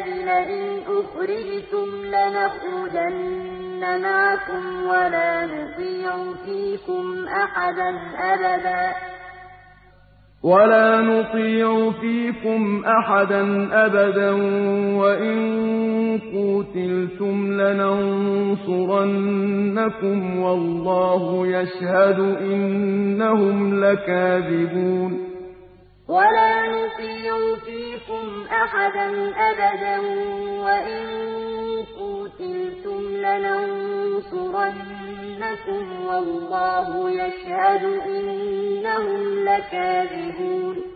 الْكِتَابِ لَئِنْ أُخْرِجْتُمْ لَنَخْرُجَنَّ مَعَكُمْ وَلَا نُطِيعُ فِيكُمْ أَحَدًا أَبَدًا. وَلَا نُطِيعُ فِيكُمْ أَحَدًا أَبَدًا وَإِن قُوتِلْتُمْ لَنَنصُرَنَّكُمْ وَاللَّهُ يَشْهَدُ إِنَّهُمْ لَكَاذِبُونَ. وَلَا نُطِيعُ فِيكُمْ أَحَدًا أَبَدًا وَإِن لَنَنصُرَنَّكُمْ وَاللَّهُ يَشْهَدُ إِنَّهُمْ لَكَاذِبُونَ